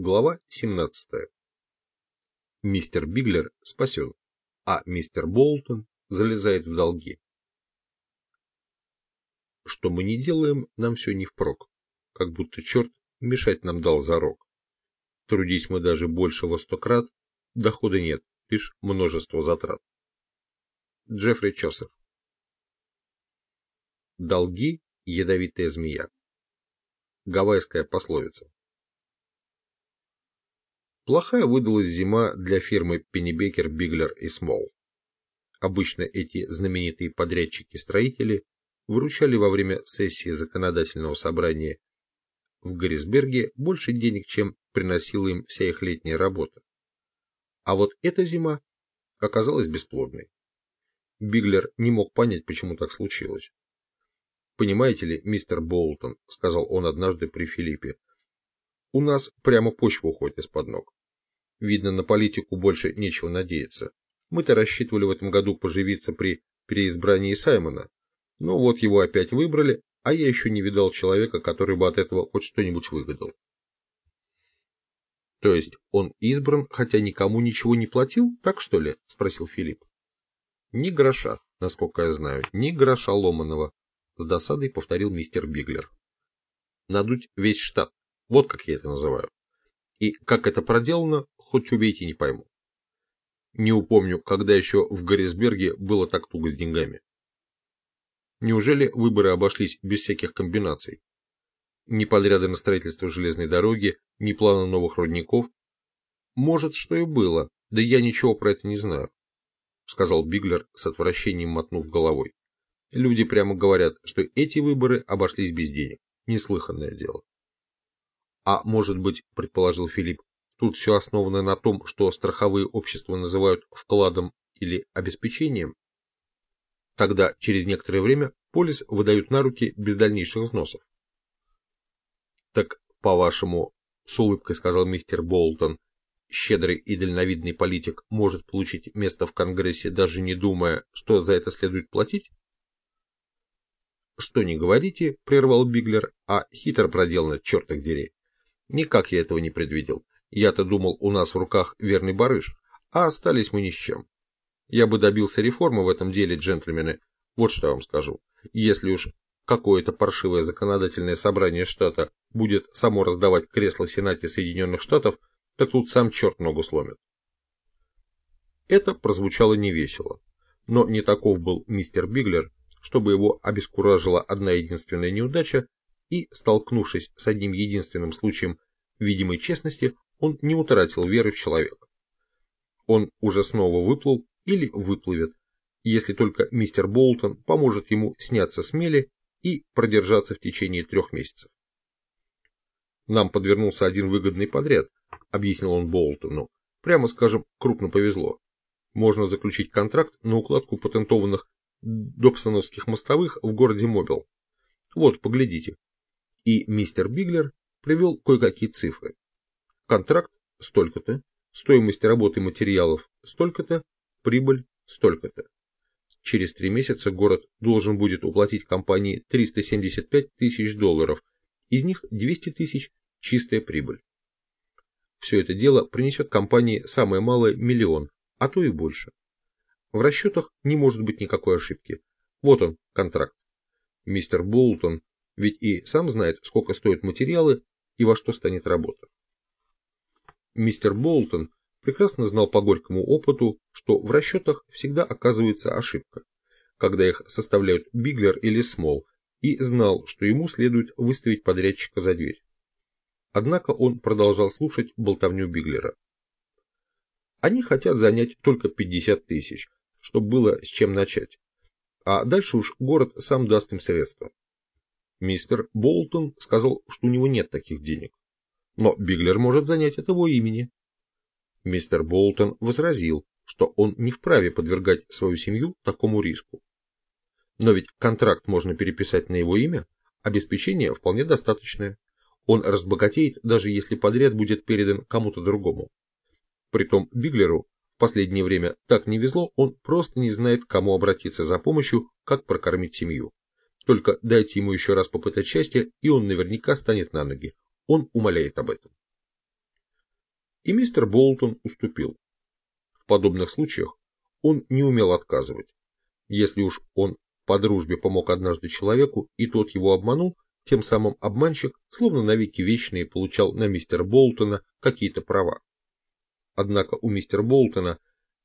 Глава 17. Мистер Биглер спасен, а мистер Болтон залезает в долги. Что мы не делаем, нам все не впрок, как будто черт мешать нам дал зарок. Трудись мы даже больше во сто крат, дохода нет, лишь множество затрат. Джеффри Чосер Долги – ядовитая змея. Гавайская пословица. Плохая выдалась зима для фирмы Пеннибекер, Биглер и Смол. Обычно эти знаменитые подрядчики-строители выручали во время сессии законодательного собрания в Гаррисберге больше денег, чем приносила им вся их летняя работа. А вот эта зима оказалась бесплодной. Биглер не мог понять, почему так случилось. «Понимаете ли, мистер Болтон», — сказал он однажды при Филиппе, — «у нас прямо почва уходит из-под ног. Видно, на политику больше нечего надеяться. Мы-то рассчитывали в этом году поживиться при переизбрании Саймона. Но вот его опять выбрали, а я еще не видал человека, который бы от этого хоть что-нибудь выгадал. То есть он избран, хотя никому ничего не платил, так что ли? Спросил Филипп. Ни гроша, насколько я знаю, ни гроша ломаного, с досадой повторил мистер Биглер. Надуть весь штат, вот как я это называю. И как это проделано, хоть убейте, не пойму. Не упомню, когда еще в Гаррисберге было так туго с деньгами. Неужели выборы обошлись без всяких комбинаций? Ни подряда на строительство железной дороги, ни плана новых родников. Может, что и было, да я ничего про это не знаю, сказал Биглер с отвращением мотнув головой. Люди прямо говорят, что эти выборы обошлись без денег. Неслыханное дело. А может быть, предположил Филипп, тут все основано на том, что страховые общества называют вкладом или обеспечением? Тогда через некоторое время полис выдают на руки без дальнейших взносов. Так, по-вашему, с улыбкой сказал мистер Болтон, щедрый и дальновидный политик может получить место в Конгрессе, даже не думая, что за это следует платить? Что не говорите, прервал Биглер, а хитро проделано, черт их дери. Никак я этого не предвидел. Я-то думал, у нас в руках верный барыш, а остались мы ни с чем. Я бы добился реформы в этом деле, джентльмены. Вот что я вам скажу. Если уж какое-то паршивое законодательное собрание штата будет само раздавать кресла в Сенате Соединенных Штатов, так тут сам черт ногу сломит. Это прозвучало невесело, но не таков был мистер Биглер, чтобы его обескуражила одна единственная неудача, и, столкнувшись с одним единственным случаем видимой честности, он не утратил веры в человека. Он уже снова выплыл или выплывет, если только мистер Болтон поможет ему сняться с мели и продержаться в течение трех месяцев. «Нам подвернулся один выгодный подряд», — объяснил он Болтону. «Прямо скажем, крупно повезло. Можно заключить контракт на укладку патентованных добсоновских мостовых в городе Мобил. Вот, поглядите, и мистер Биглер привел кое-какие цифры. Контракт столько-то, стоимость работы материалов столько-то, прибыль столько-то. Через три месяца город должен будет уплатить компании 375 тысяч долларов, из них 200 тысяч – чистая прибыль. Все это дело принесет компании самое малое миллион, а то и больше. В расчетах не может быть никакой ошибки. Вот он, контракт. Мистер Болтон ведь и сам знает, сколько стоят материалы и во что станет работа. Мистер Болтон прекрасно знал по горькому опыту, что в расчетах всегда оказывается ошибка, когда их составляют Биглер или Смол, и знал, что ему следует выставить подрядчика за дверь. Однако он продолжал слушать болтовню Биглера. Они хотят занять только 50 тысяч, чтобы было с чем начать. А дальше уж город сам даст им средства. Мистер Болтон сказал, что у него нет таких денег. Но Биглер может занять от его имени. Мистер Болтон возразил, что он не вправе подвергать свою семью такому риску. Но ведь контракт можно переписать на его имя, обеспечение вполне достаточное. Он разбогатеет, даже если подряд будет передан кому-то другому. Притом Биглеру в последнее время так не везло, он просто не знает, кому обратиться за помощью, как прокормить семью. Только дайте ему еще раз попытать счастье, и он наверняка станет на ноги. Он умоляет об этом. И мистер Болтон уступил. В подобных случаях он не умел отказывать. Если уж он по дружбе помог однажды человеку, и тот его обманул, тем самым обманщик, словно навеки вечные, получал на мистера Болтона какие-то права. Однако у мистера Болтона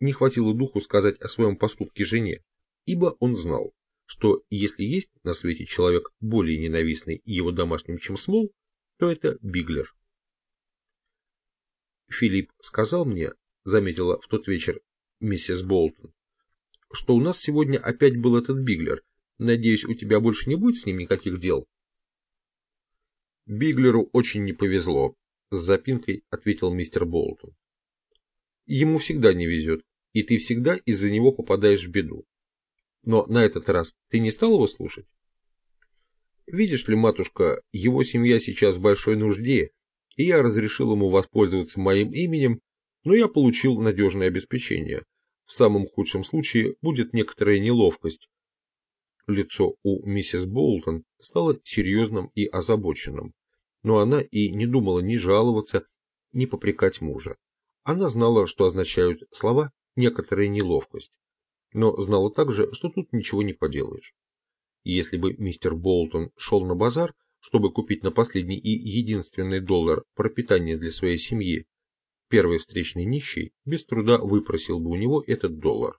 не хватило духу сказать о своем поступке жене, ибо он знал, что если есть на свете человек более ненавистный его домашним, чем Смол, то это Биглер. Филипп сказал мне, заметила в тот вечер миссис Болтон, что у нас сегодня опять был этот Биглер. Надеюсь, у тебя больше не будет с ним никаких дел? Биглеру очень не повезло, с запинкой ответил мистер Болтон. Ему всегда не везет, и ты всегда из-за него попадаешь в беду. Но на этот раз ты не стал его слушать? Видишь ли, матушка, его семья сейчас в большой нужде, и я разрешил ему воспользоваться моим именем, но я получил надежное обеспечение. В самом худшем случае будет некоторая неловкость. Лицо у миссис Болтон стало серьезным и озабоченным, но она и не думала ни жаловаться, ни попрекать мужа. Она знала, что означают слова «некоторая неловкость», но знала также, что тут ничего не поделаешь. Если бы мистер Болтон шел на базар, чтобы купить на последний и единственный доллар пропитание для своей семьи, Первый встречный нищий без труда выпросил бы у него этот доллар.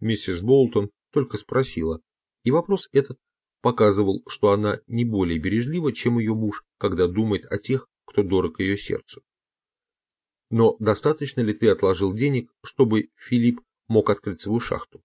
Миссис Болтон только спросила, и вопрос этот показывал, что она не более бережлива, чем ее муж, когда думает о тех, кто дорог ее сердцу. Но достаточно ли ты отложил денег, чтобы Филипп мог открыть свою шахту?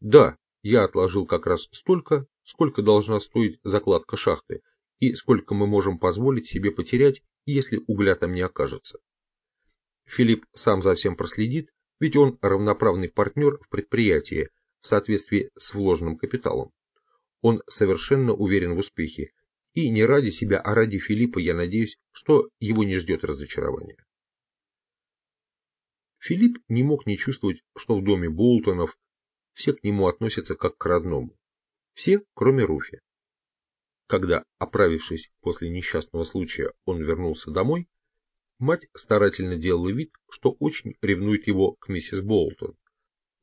Да, я отложил как раз столько, сколько должна стоить закладка шахты, и сколько мы можем позволить себе потерять, если угля там не окажется. Филипп сам за всем проследит, ведь он равноправный партнер в предприятии в соответствии с вложенным капиталом. Он совершенно уверен в успехе, и не ради себя, а ради Филиппа я надеюсь, что его не ждет разочарования. Филипп не мог не чувствовать, что в доме Болтонов все к нему относятся как к родному. Все, кроме Руфи. Когда, оправившись после несчастного случая, он вернулся домой, мать старательно делала вид, что очень ревнует его к миссис Болтон.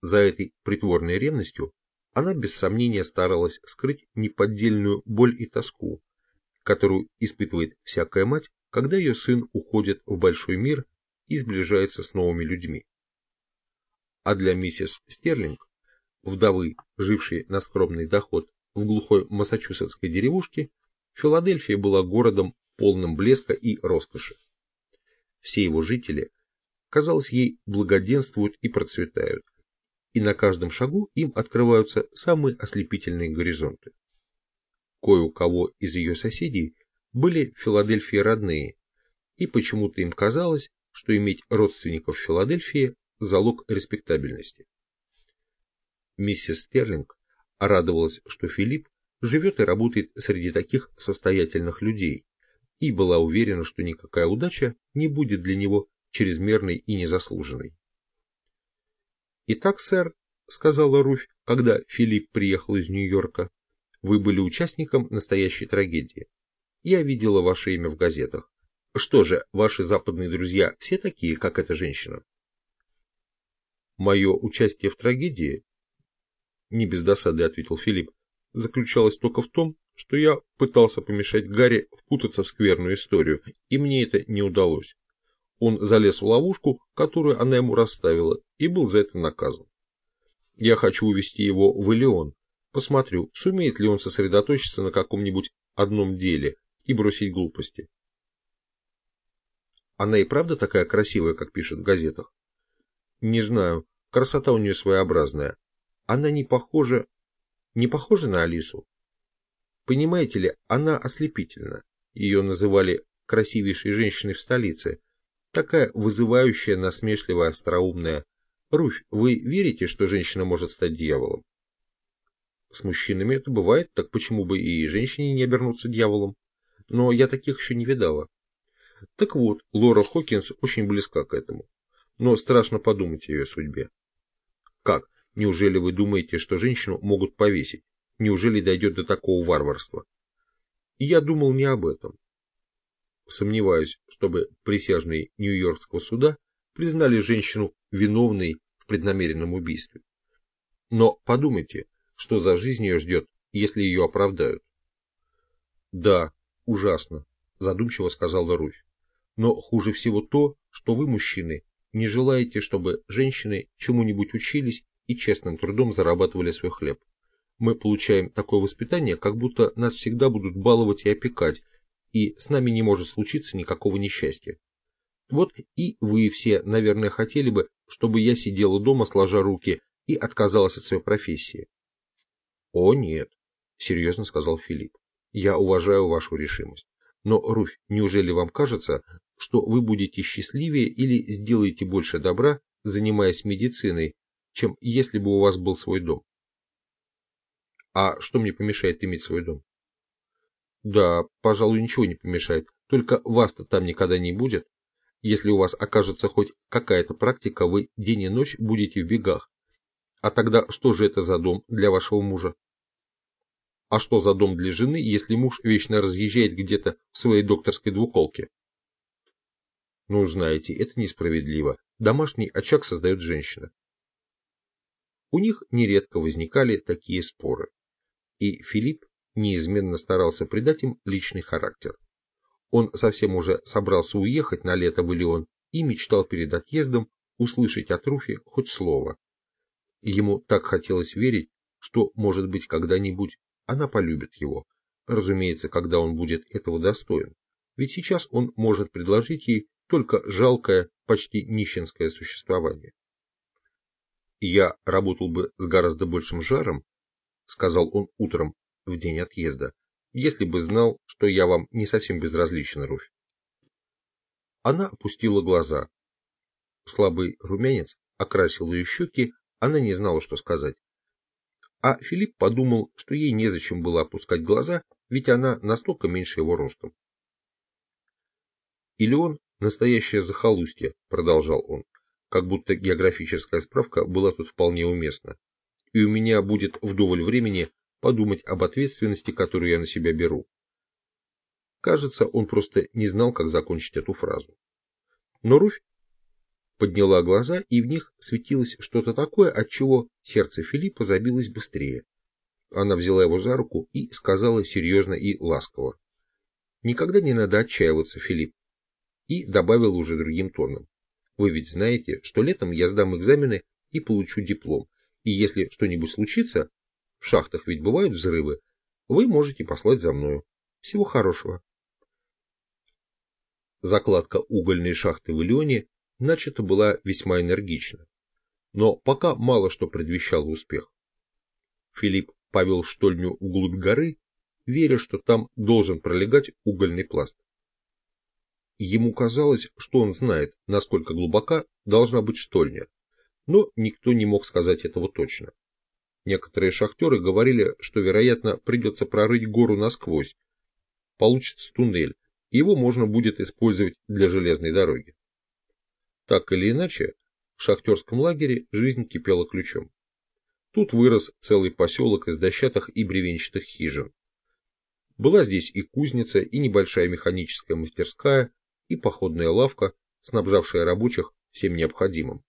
За этой притворной ревностью она без сомнения старалась скрыть неподдельную боль и тоску, которую испытывает всякая мать, когда ее сын уходит в большой мир и сближается с новыми людьми. А для миссис Стерлинг, вдовы, жившей на скромный доход в глухой массачусетской деревушке, Филадельфия была городом полным блеска и роскоши. Все его жители, казалось ей, благоденствуют и процветают, и на каждом шагу им открываются самые ослепительные горизонты. Кое у кого из ее соседей были в Филадельфии родные, и почему-то им казалось, что иметь родственников в Филадельфии – залог респектабельности. Миссис Стерлинг радовалась, что Филипп живет и работает среди таких состоятельных людей, и была уверена, что никакая удача не будет для него чрезмерной и незаслуженной. «Итак, сэр», — сказала Руфь, когда Филипп приехал из Нью-Йорка, — «вы были участником настоящей трагедии. Я видела ваше имя в газетах. Что же, ваши западные друзья все такие, как эта женщина?» «Мое участие в трагедии не без досады ответил Филипп, заключалась только в том, что я пытался помешать Гарри впутаться в скверную историю, и мне это не удалось. Он залез в ловушку, которую она ему расставила, и был за это наказан. Я хочу увести его в Элеон. Посмотрю, сумеет ли он сосредоточиться на каком-нибудь одном деле и бросить глупости. Она и правда такая красивая, как пишут в газетах? Не знаю, красота у нее своеобразная, она не похожа... не похожа на Алису. Понимаете ли, она ослепительна. Ее называли красивейшей женщиной в столице. Такая вызывающая, насмешливая, остроумная. Руфь, вы верите, что женщина может стать дьяволом? С мужчинами это бывает, так почему бы и женщине не обернуться дьяволом? Но я таких еще не видала. Так вот, Лора Хокинс очень близка к этому. Но страшно подумать о ее судьбе. Как? Неужели вы думаете, что женщину могут повесить? Неужели дойдет до такого варварства? И я думал не об этом. Сомневаюсь, чтобы присяжные Нью-Йоркского суда признали женщину виновной в преднамеренном убийстве. Но подумайте, что за жизнь ее ждет, если ее оправдают. Да, ужасно, задумчиво сказала Руфь. Но хуже всего то, что вы, мужчины, не желаете, чтобы женщины чему-нибудь учились и честным трудом зарабатывали свой хлеб. Мы получаем такое воспитание, как будто нас всегда будут баловать и опекать, и с нами не может случиться никакого несчастья. Вот и вы все, наверное, хотели бы, чтобы я сидела дома, сложа руки, и отказалась от своей профессии. О нет, серьезно сказал Филипп. Я уважаю вашу решимость. Но, Руфь, неужели вам кажется, что вы будете счастливее или сделаете больше добра, занимаясь медициной, чем если бы у вас был свой дом? А что мне помешает иметь свой дом? Да, пожалуй, ничего не помешает, только вас-то там никогда не будет. Если у вас окажется хоть какая-то практика, вы день и ночь будете в бегах. А тогда что же это за дом для вашего мужа? А что за дом для жены, если муж вечно разъезжает где-то в своей докторской двуколке? Ну, знаете, это несправедливо. Домашний очаг создает женщина. У них нередко возникали такие споры. И Филипп неизменно старался придать им личный характер. Он совсем уже собрался уехать на лето в Илион и мечтал перед отъездом услышать от Руфи хоть слово. Ему так хотелось верить, что, может быть, когда-нибудь она полюбит его, разумеется, когда он будет этого достоин, ведь сейчас он может предложить ей только жалкое, почти нищенское существование. «Я работал бы с гораздо большим жаром», — сказал он утром в день отъезда, «если бы знал, что я вам не совсем безразличен, Руфь». Она опустила глаза. Слабый румянец окрасил ее щеки, она не знала, что сказать. А Филипп подумал, что ей незачем было опускать глаза, ведь она настолько меньше его ростом. Или он настоящее захолустье, продолжал он, как будто географическая справка была тут вполне уместна. И у меня будет вдоволь времени подумать об ответственности, которую я на себя беру. Кажется, он просто не знал, как закончить эту фразу. Но Руфь подняла глаза, и в них светилось что-то такое, от чего сердце Филиппа забилось быстрее. Она взяла его за руку и сказала серьезно и ласково. «Никогда не надо отчаиваться, Филипп». И добавила уже другим тоном. «Вы ведь знаете, что летом я сдам экзамены и получу диплом. И если что-нибудь случится, в шахтах ведь бывают взрывы, вы можете послать за мною. Всего хорошего». Закладка угольной шахты в Илионе начата была весьма энергично, но пока мало что предвещало успех. Филипп повел штольню вглубь горы, веря, что там должен пролегать угольный пласт. Ему казалось, что он знает, насколько глубока должна быть штольня, но никто не мог сказать этого точно. Некоторые шахтеры говорили, что, вероятно, придется прорыть гору насквозь. Получится туннель, и его можно будет использовать для железной дороги. Так или иначе, в шахтерском лагере жизнь кипела ключом. Тут вырос целый поселок из дощатых и бревенчатых хижин. Была здесь и кузница, и небольшая механическая мастерская, и походная лавка, снабжавшая рабочих всем необходимым.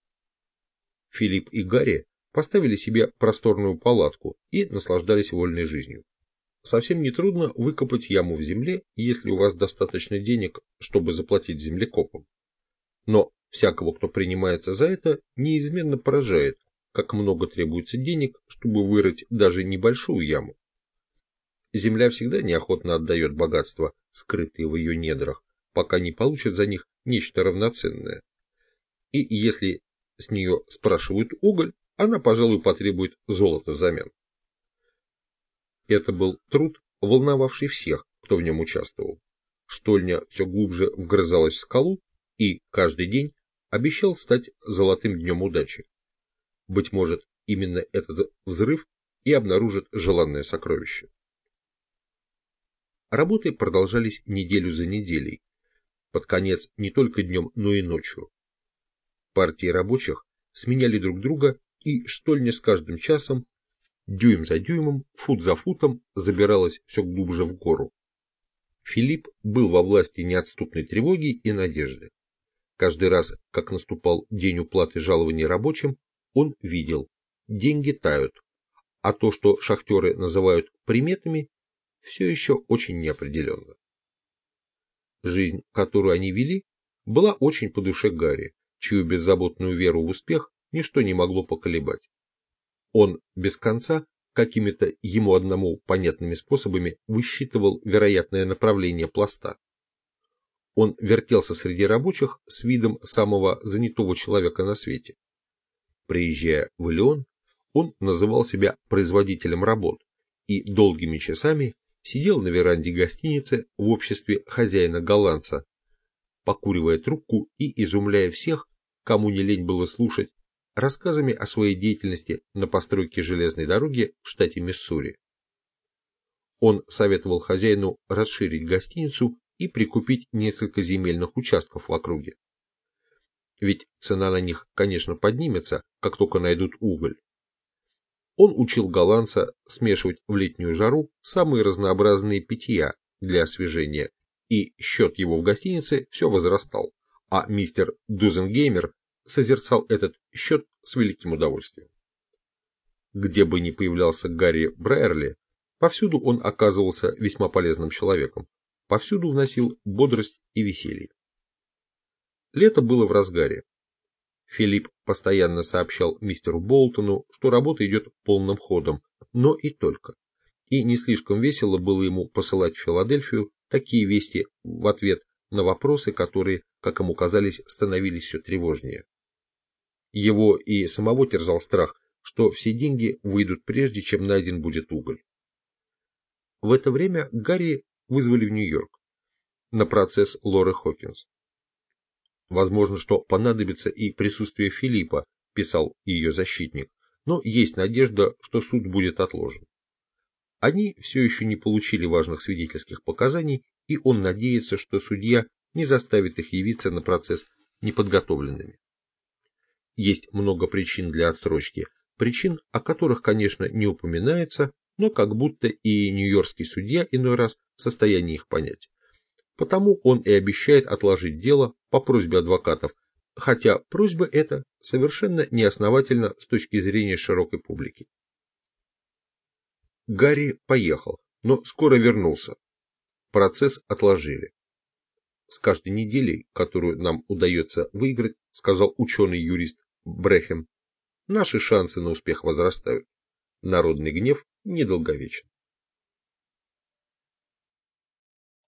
Филипп и Гарри поставили себе просторную палатку и наслаждались вольной жизнью. Совсем нетрудно выкопать яму в земле, если у вас достаточно денег, чтобы заплатить землекопам. Но Всякого, кто принимается за это, неизменно поражает, как много требуется денег, чтобы вырыть даже небольшую яму. Земля всегда неохотно отдает богатства, скрытые в ее недрах, пока не получит за них нечто равноценное. И если с нее спрашивают уголь, она, пожалуй, потребует золота взамен. Это был труд, волновавший всех, кто в нем участвовал. Штольня все глубже вгрызалась в скалу, и каждый день обещал стать золотым днем удачи. Быть может, именно этот взрыв и обнаружит желанное сокровище. Работы продолжались неделю за неделей, под конец не только днем, но и ночью. Партии рабочих сменяли друг друга, и штольня с каждым часом, дюйм за дюймом, фут за футом, забиралась все глубже в гору. Филипп был во власти неотступной тревоги и надежды. Каждый раз, как наступал день уплаты жалований рабочим, он видел, деньги тают, а то, что шахтеры называют приметами, все еще очень неопределенно. Жизнь, которую они вели, была очень по душе Гарри, чью беззаботную веру в успех ничто не могло поколебать. Он без конца какими-то ему одному понятными способами высчитывал вероятное направление пласта. Он вертелся среди рабочих с видом самого занятого человека на свете. Приезжая в Илеон, он называл себя производителем работ и долгими часами сидел на веранде гостиницы в обществе хозяина-голландца, покуривая трубку и изумляя всех, кому не лень было слушать, рассказами о своей деятельности на постройке железной дороги в штате Миссури. Он советовал хозяину расширить гостиницу и прикупить несколько земельных участков в округе. Ведь цена на них, конечно, поднимется, как только найдут уголь. Он учил голландца смешивать в летнюю жару самые разнообразные питья для освежения, и счет его в гостинице все возрастал, а мистер Дузенгеймер созерцал этот счет с великим удовольствием. Где бы ни появлялся Гарри Брайерли, повсюду он оказывался весьма полезным человеком, повсюду вносил бодрость и веселье. Лето было в разгаре. Филипп постоянно сообщал мистеру Болтону, что работа идет полным ходом, но и только. И не слишком весело было ему посылать в Филадельфию такие вести в ответ на вопросы, которые, как ему казались, становились все тревожнее. Его и самого терзал страх, что все деньги выйдут прежде, чем найден будет уголь. В это время Гарри вызвали в Нью-Йорк на процесс Лоры Хокинс. Возможно, что понадобится и присутствие Филиппа, писал ее защитник, но есть надежда, что суд будет отложен. Они все еще не получили важных свидетельских показаний, и он надеется, что судья не заставит их явиться на процесс неподготовленными. Есть много причин для отсрочки, причин, о которых, конечно, не упоминается, но как будто и нью-йоркский судья иной раз в состоянии их понять. Потому он и обещает отложить дело по просьбе адвокатов, хотя просьба эта совершенно неосновательна с точки зрения широкой публики. Гарри поехал, но скоро вернулся. Процесс отложили. С каждой неделей, которую нам удается выиграть, сказал ученый-юрист Брехем, наши шансы на успех возрастают. Народный гнев недолговечен.